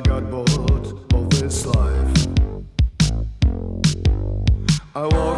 I got bored of this life. I want.